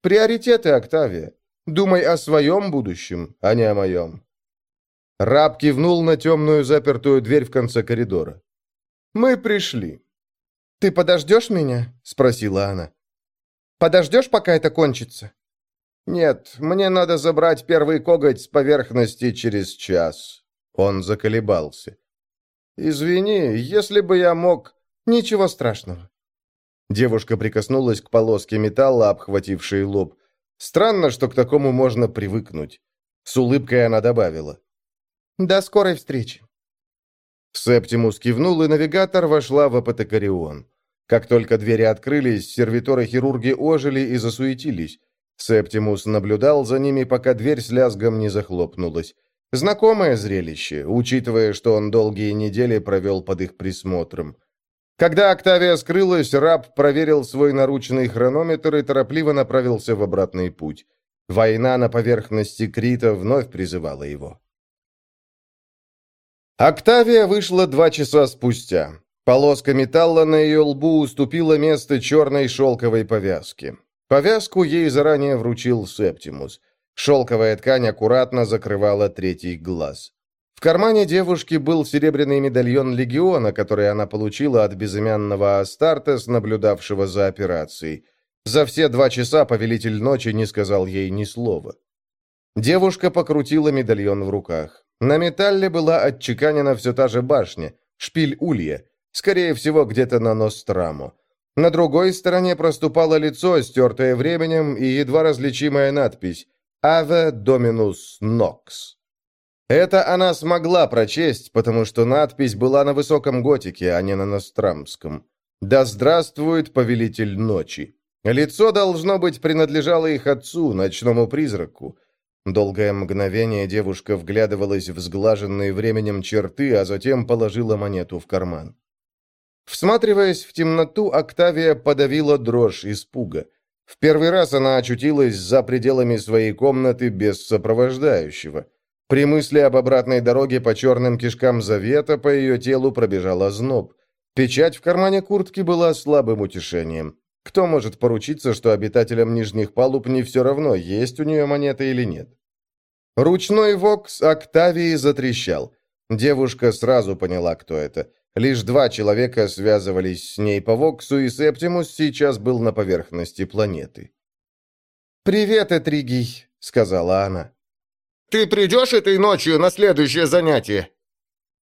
Приоритеты, Октавия. Думай о своем будущем, а не о моем. Раб кивнул на темную запертую дверь в конце коридора. «Мы пришли». «Ты подождешь меня?» — спросила она. «Подождешь, пока это кончится?» «Нет, мне надо забрать первый коготь с поверхности через час». Он заколебался. «Извини, если бы я мог...» «Ничего страшного». Девушка прикоснулась к полоске металла, обхватившей лоб. Странно, что к такому можно привыкнуть. С улыбкой она добавила. «До скорой встречи». Септимус кивнул, и навигатор вошла в апотекарион. Как только двери открылись, сервиторы-хирурги ожили и засуетились. Септимус наблюдал за ними, пока дверь с лязгом не захлопнулась. Знакомое зрелище, учитывая, что он долгие недели провел под их присмотром. Когда Октавия скрылась, раб проверил свой наручный хронометр и торопливо направился в обратный путь. Война на поверхности Крита вновь призывала его. Октавия вышла два часа спустя. Полоска металла на ее лбу уступила место черной шелковой повязке. Повязку ей заранее вручил Септимус. Шелковая ткань аккуратно закрывала третий глаз. В кармане девушки был серебряный медальон легиона, который она получила от безымянного Астартес, наблюдавшего за операцией. За все два часа повелитель ночи не сказал ей ни слова. Девушка покрутила медальон в руках. На металле была отчеканена все та же башня, шпиль улья, скорее всего, где-то на Ностраму. На другой стороне проступало лицо, стертое временем, и едва различимая надпись «Ave Dominus Nox». Это она смогла прочесть, потому что надпись была на высоком готике, а не на нострамском. «Да здравствует повелитель ночи». Лицо, должно быть, принадлежало их отцу, ночному призраку. Долгое мгновение девушка вглядывалась в сглаженные временем черты, а затем положила монету в карман. Всматриваясь в темноту, Октавия подавила дрожь испуга. В первый раз она очутилась за пределами своей комнаты без сопровождающего. При мысли об обратной дороге по черным кишкам завета по ее телу пробежал озноб. Печать в кармане куртки была слабым утешением. Кто может поручиться, что обитателям нижних палуб не все равно, есть у нее монета или нет? Ручной вокс Октавии затрещал. Девушка сразу поняла, кто это. Лишь два человека связывались с ней по Воксу, и Септимус сейчас был на поверхности планеты. «Привет, Этригий», — сказала она. «Ты придешь этой ночью на следующее занятие?»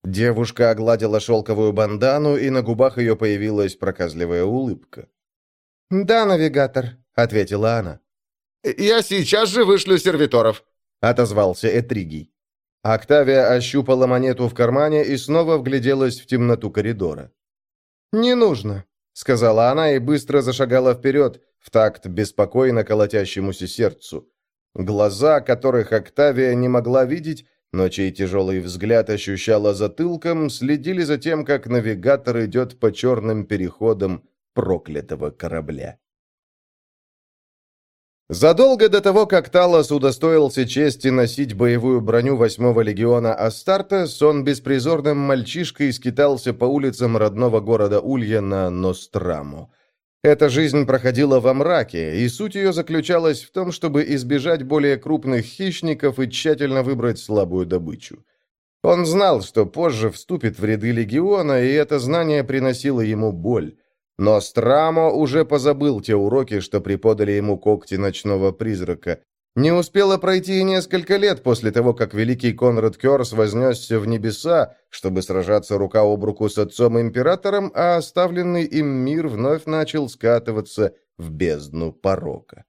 Девушка огладила шелковую бандану, и на губах ее появилась проказливая улыбка. «Да, навигатор», — ответила она. «Я сейчас же вышлю сервиторов», — отозвался Этригий. Октавия ощупала монету в кармане и снова вгляделась в темноту коридора. «Не нужно», — сказала она и быстро зашагала вперед, в такт беспокойно колотящемуся сердцу. Глаза, которых Октавия не могла видеть, но чей тяжелый взгляд ощущала затылком, следили за тем, как навигатор идет по черным переходам проклятого корабля. Задолго до того, как Талос удостоился чести носить боевую броню восьмого легиона Астартес, он беспризорным мальчишкой скитался по улицам родного города Улья на Ностраму. Эта жизнь проходила во мраке, и суть ее заключалась в том, чтобы избежать более крупных хищников и тщательно выбрать слабую добычу. Он знал, что позже вступит в ряды легиона, и это знание приносило ему боль. Но Страмо уже позабыл те уроки, что преподали ему когти ночного призрака. Не успело пройти и несколько лет после того, как великий Конрад Кёрс вознесся в небеса, чтобы сражаться рука об руку с отцом-императором, а оставленный им мир вновь начал скатываться в бездну порока.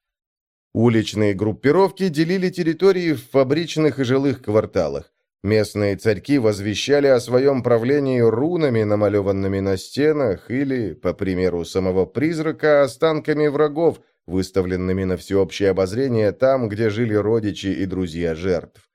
Уличные группировки делили территории в фабричных и жилых кварталах. Местные царьки возвещали о своем правлении рунами, намалеванными на стенах, или, по примеру самого призрака, останками врагов, выставленными на всеобщее обозрение там, где жили родичи и друзья жертв.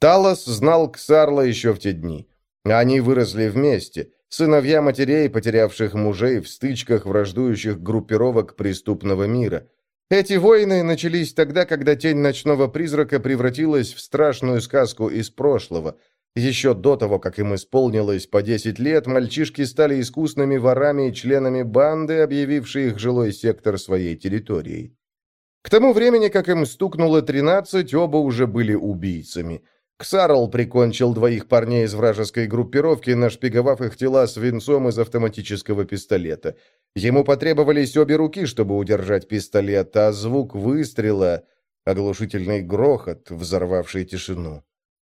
Талос знал Ксарла еще в те дни. Они выросли вместе, сыновья матерей, потерявших мужей в стычках враждующих группировок преступного мира – эти войны начались тогда, когда тень ночного призрака превратилась в страшную сказку из прошлого. Еще до того, как им исполнилось по 10 лет, мальчишки стали искусными ворами и членами банды, объявившей их жилой сектор своей территорией. К тому времени, как им стукнуло 13, оба уже были убийцами – Ксарл прикончил двоих парней из вражеской группировки, нашпиговав их тела свинцом из автоматического пистолета. Ему потребовались обе руки, чтобы удержать пистолет, а звук выстрела — оглушительный грохот, взорвавший тишину.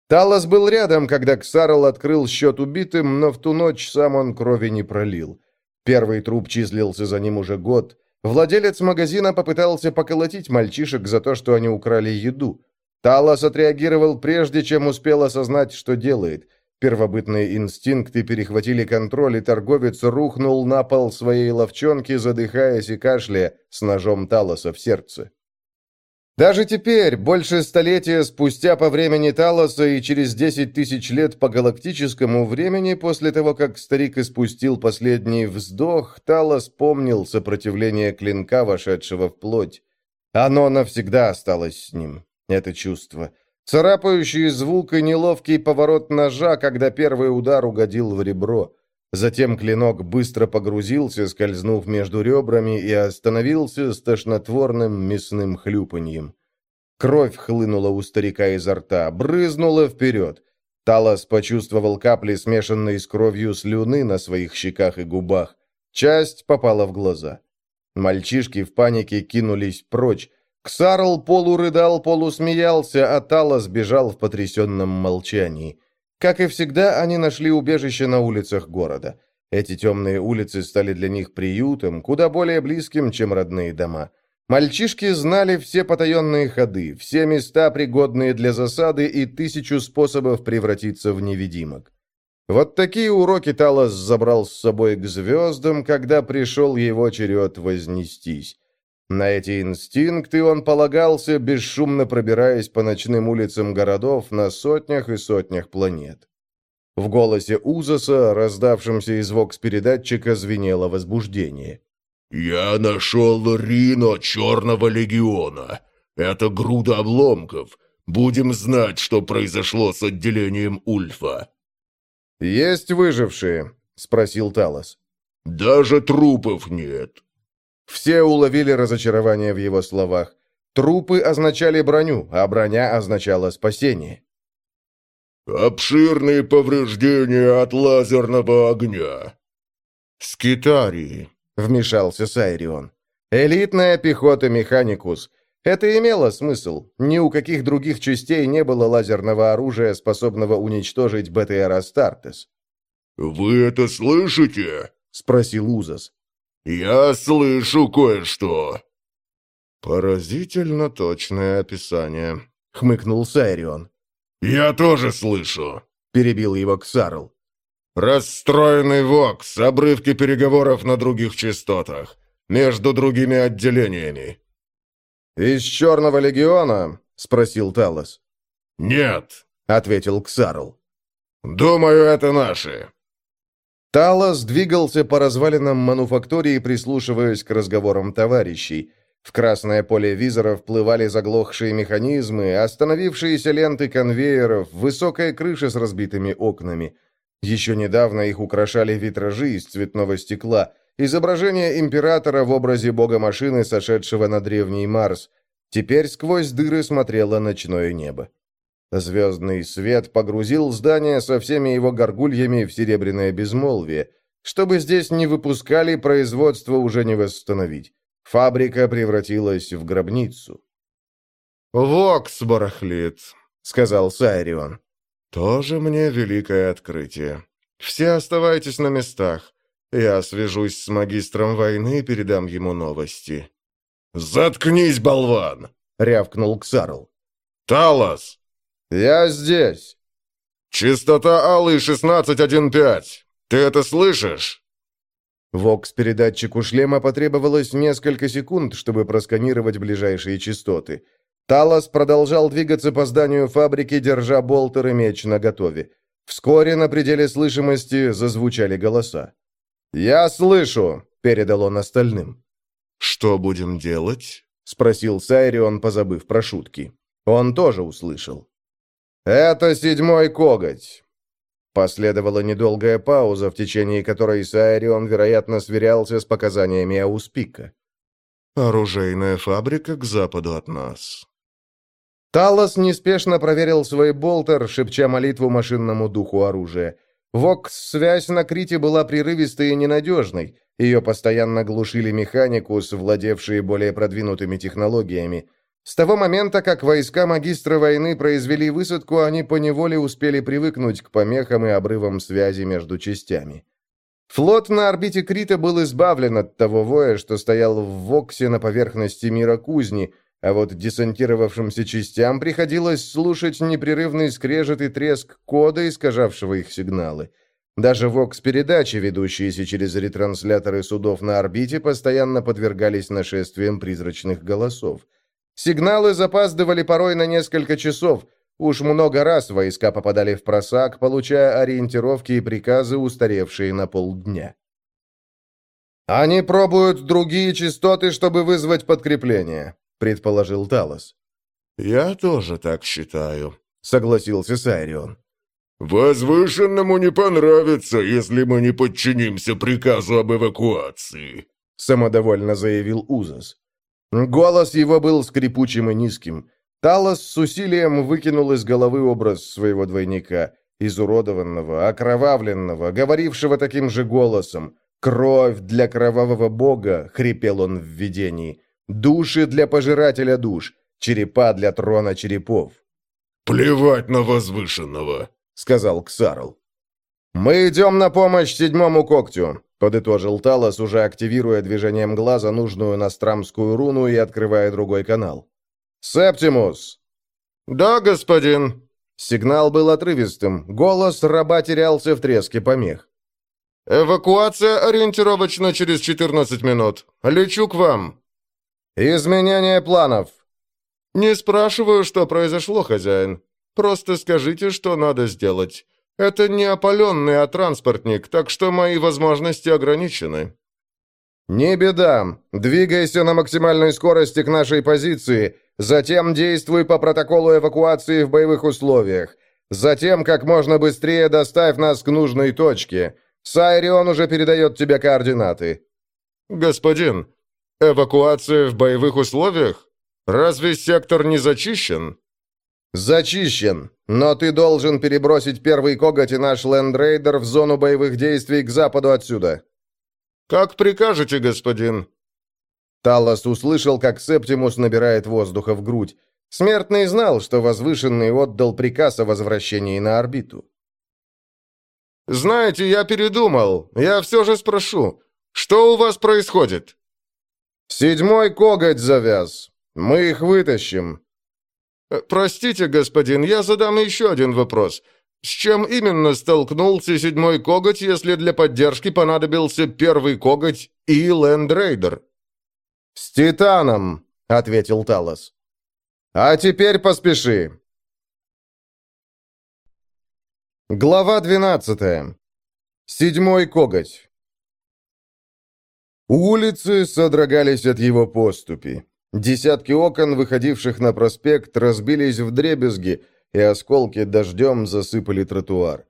Талос был рядом, когда Ксарл открыл счет убитым, но в ту ночь сам он крови не пролил. Первый труп числился за ним уже год. Владелец магазина попытался поколотить мальчишек за то, что они украли еду. Талос отреагировал прежде, чем успел осознать, что делает. Первобытные инстинкты перехватили контроль, и торговец рухнул на пол своей ловчонки, задыхаясь и кашляя, с ножом Талоса в сердце. Даже теперь, больше столетия спустя по времени Талоса и через десять тысяч лет по галактическому времени, после того, как старик испустил последний вздох, Талос помнил сопротивление клинка, вошедшего в плоть. Оно навсегда осталось с ним это чувство. Царапающий звук и неловкий поворот ножа, когда первый удар угодил в ребро. Затем клинок быстро погрузился, скользнув между ребрами, и остановился с тошнотворным мясным хлюпаньем. Кровь хлынула у старика изо рта, брызнула вперед. Талос почувствовал капли, смешанные с кровью слюны на своих щеках и губах. Часть попала в глаза. Мальчишки в панике кинулись прочь. Ксарл полурыдал, полусмеялся, а Талос бежал в потрясенном молчании. Как и всегда, они нашли убежище на улицах города. Эти темные улицы стали для них приютом, куда более близким, чем родные дома. Мальчишки знали все потаенные ходы, все места, пригодные для засады, и тысячу способов превратиться в невидимок. Вот такие уроки Талос забрал с собой к звездам, когда пришел его черед вознестись. На эти инстинкты он полагался, бесшумно пробираясь по ночным улицам городов на сотнях и сотнях планет. В голосе Узаса, раздавшемся из вокс-передатчика, звенело возбуждение. «Я нашел Рино Черного Легиона. Это груда обломков. Будем знать, что произошло с отделением Ульфа». «Есть выжившие?» — спросил Талос. «Даже трупов нет». Все уловили разочарование в его словах. Трупы означали броню, а броня означала спасение. «Обширные повреждения от лазерного огня». «Скитарии», — вмешался Сайрион. «Элитная пехота Механикус. Это имело смысл. Ни у каких других частей не было лазерного оружия, способного уничтожить БТР Астартес». «Вы это слышите?» — спросил Узас. «Я слышу кое-что». «Поразительно точное описание», — хмыкнул Сайрион. «Я тоже слышу», — перебил его Ксарл. «Расстроенный ВОКС, обрывки переговоров на других частотах, между другими отделениями». «Из Черного легиона?» — спросил Талос. «Нет», — ответил Ксарл. «Думаю, это наши». Талос двигался по развалинам мануфактории, прислушиваясь к разговорам товарищей. В красное поле визора вплывали заглохшие механизмы, остановившиеся ленты конвейеров, высокая крыша с разбитыми окнами. Еще недавно их украшали витражи из цветного стекла, изображение императора в образе бога-машины, сошедшего на древний Марс. Теперь сквозь дыры смотрело ночное небо. Звездный свет погрузил здание со всеми его горгульями в серебряное безмолвие. Чтобы здесь не выпускали, производство уже не восстановить. Фабрика превратилась в гробницу. «Вокс барахлит», — сказал Сайрион. «Тоже мне великое открытие. Все оставайтесь на местах. Я свяжусь с магистром войны и передам ему новости». «Заткнись, болван!» — рявкнул Ксарл. «Талос!» «Я здесь!» «Частота Алый 1615. Ты это слышишь?» Вокс-передатчику шлема потребовалось несколько секунд, чтобы просканировать ближайшие частоты. Талос продолжал двигаться по зданию фабрики, держа болтер и меч наготове. Вскоре на пределе слышимости зазвучали голоса. «Я слышу!» — передал он остальным. «Что будем делать?» — спросил Сайрион, позабыв про шутки. Он тоже услышал. «Это седьмой коготь. Последовала недолгая пауза, в течение которой Сайрион, вероятно, сверялся с показаниями Ауспика. «Оружейная фабрика к западу от нас». Талос неспешно проверил свой болтер, шепча молитву машинному духу оружия. Вокс-связь на Крите была прерывистой и ненадежной. Ее постоянно глушили механикус, владевшие более продвинутыми технологиями. С того момента, как войска магистра войны произвели высадку, они поневоле успели привыкнуть к помехам и обрывам связи между частями. Флот на орбите Крита был избавлен от того воя, что стоял в Воксе на поверхности мира кузни, а вот десантировавшимся частям приходилось слушать непрерывный скрежет и треск кода, искажавшего их сигналы. Даже ВОКС-передачи, ведущиеся через ретрансляторы судов на орбите, постоянно подвергались нашествиям призрачных голосов. Сигналы запаздывали порой на несколько часов. Уж много раз войска попадали в просак, получая ориентировки и приказы, устаревшие на полдня. «Они пробуют другие частоты, чтобы вызвать подкрепление», — предположил Талос. «Я тоже так считаю», — согласился Сайрион. «Возвышенному не понравится, если мы не подчинимся приказу об эвакуации», — самодовольно заявил Узас. Голос его был скрипучим и низким. Талос с усилием выкинул из головы образ своего двойника, изуродованного, окровавленного, говорившего таким же голосом. «Кровь для кровавого бога!» — хрипел он в видении. Души для пожирателя душ, черепа для трона черепов. «Плевать на возвышенного», — сказал Ксарл. «Мы идем на помощь седьмому когтю», — подытожил Талос, уже активируя движением глаза нужную настрамскую руну и открывая другой канал. «Септимус!» «Да, господин!» Сигнал был отрывистым, голос раба терялся в треске помех. «Эвакуация ориентировочно через 14 минут. Лечу к вам». «Изменение планов». «Не спрашиваю, что произошло, хозяин. Просто скажите, что надо сделать. Это не опаленный, а транспортник, так что мои возможности ограничены». «Не беда. Двигайся на максимальной скорости к нашей позиции. Затем действуй по протоколу эвакуации в боевых условиях. Затем как можно быстрее доставь нас к нужной точке. Сайрион уже передает тебе координаты». «Господин, эвакуация в боевых условиях? Разве сектор не зачищен?» «Зачищен. Но ты должен перебросить первый коготь и наш лендрейдер в зону боевых действий к западу отсюда». «Как прикажете, господин». Талос услышал, как Септимус набирает воздуха в грудь. Смертный знал, что Возвышенный отдал приказ о возвращении на орбиту. «Знаете, я передумал. Я все же спрошу. Что у вас происходит?» «Седьмой коготь завяз. Мы их вытащим». Э, «Простите, господин, я задам еще один вопрос. С чем именно столкнулся седьмой коготь, если для поддержки понадобился первый коготь и лендрейдер?» «С Титаном», — ответил Талос. «А теперь поспеши. Глава 12. Седьмой коготь. Улицы содрогались от его поступи. Десятки окон, выходивших на проспект, разбились в дребезги, и осколки дождем засыпали тротуар.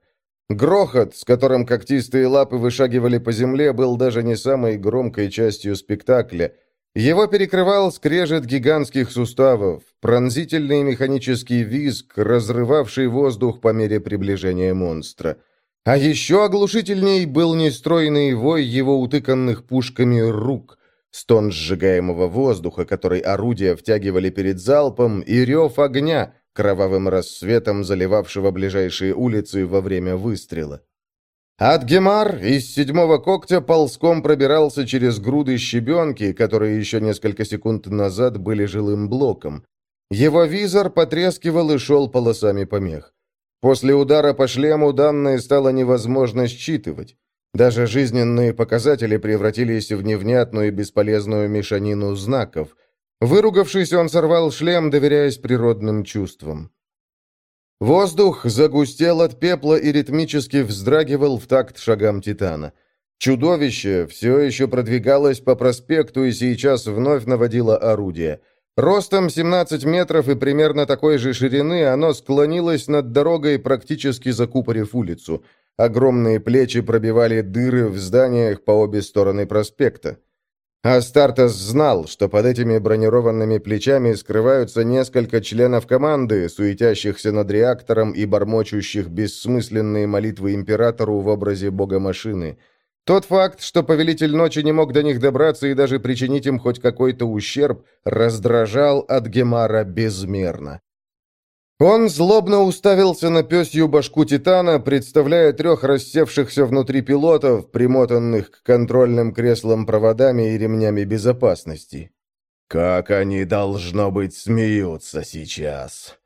Грохот, с которым когтистые лапы вышагивали по земле, был даже не самой громкой частью спектакля. Его перекрывал скрежет гигантских суставов, пронзительный механический визг, разрывавший воздух по мере приближения монстра. А еще оглушительней был нестройный вой его утыканных пушками рук, стон сжигаемого воздуха, который орудия втягивали перед залпом, и рев огня, кровавым рассветом заливавшего ближайшие улицы во время выстрела. Адгемар из седьмого когтя ползком пробирался через груды щебенки, которые еще несколько секунд назад были жилым блоком. Его визор потрескивал и шел полосами помех. После удара по шлему данные стало невозможно считывать. Даже жизненные показатели превратились в невнятную и бесполезную мешанину знаков. Выругавшись, он сорвал шлем, доверяясь природным чувствам. Воздух загустел от пепла и ритмически вздрагивал в такт шагам Титана. Чудовище все еще продвигалось по проспекту и сейчас вновь наводило орудие. Ростом 17 метров и примерно такой же ширины оно склонилось над дорогой, практически закупорив улицу. Огромные плечи пробивали дыры в зданиях по обе стороны проспекта. Астартес знал, что под этими бронированными плечами скрываются несколько членов команды, суетящихся над реактором и бормочущих бессмысленные молитвы императору в образе бога-машины. Тот факт, что повелитель ночи не мог до них добраться и даже причинить им хоть какой-то ущерб, раздражал от Гемара безмерно. Он злобно уставился на пёсью башку Титана, представляя трех рассевшихся внутри пилотов, примотанных к контрольным креслам проводами и ремнями безопасности. «Как они, должно быть, смеются сейчас!»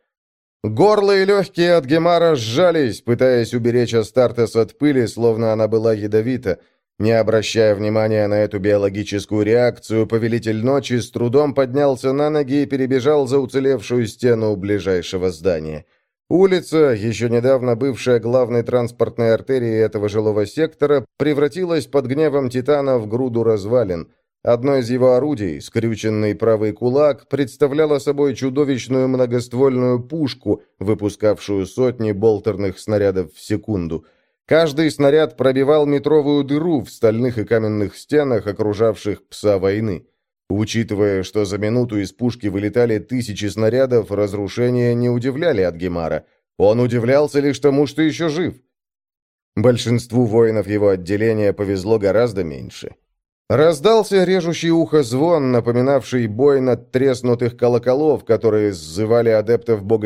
Горло и легкие от Гемара сжались, пытаясь уберечь Астартес от пыли, словно она была ядовита – не обращая внимания на эту биологическую реакцию, повелитель ночи с трудом поднялся на ноги и перебежал за уцелевшую стену ближайшего здания. Улица, еще недавно бывшая главной транспортной артерией этого жилого сектора, превратилась под гневом Титана в груду развалин. Одно из его орудий, скрюченный правый кулак, представляло собой чудовищную многоствольную пушку, выпускавшую сотни болтерных снарядов в секунду – Каждый снаряд пробивал метровую дыру в стальных и каменных стенах, окружавших пса войны. Учитывая, что за минуту из пушки вылетали тысячи снарядов, разрушения не удивляли Адгемара. Он удивлялся лишь тому, что еще жив. Большинству воинов его отделения повезло гораздо меньше. Раздался режущий ухо звон, напоминавший бой надтреснутых колоколов, которые сзывали адептов бога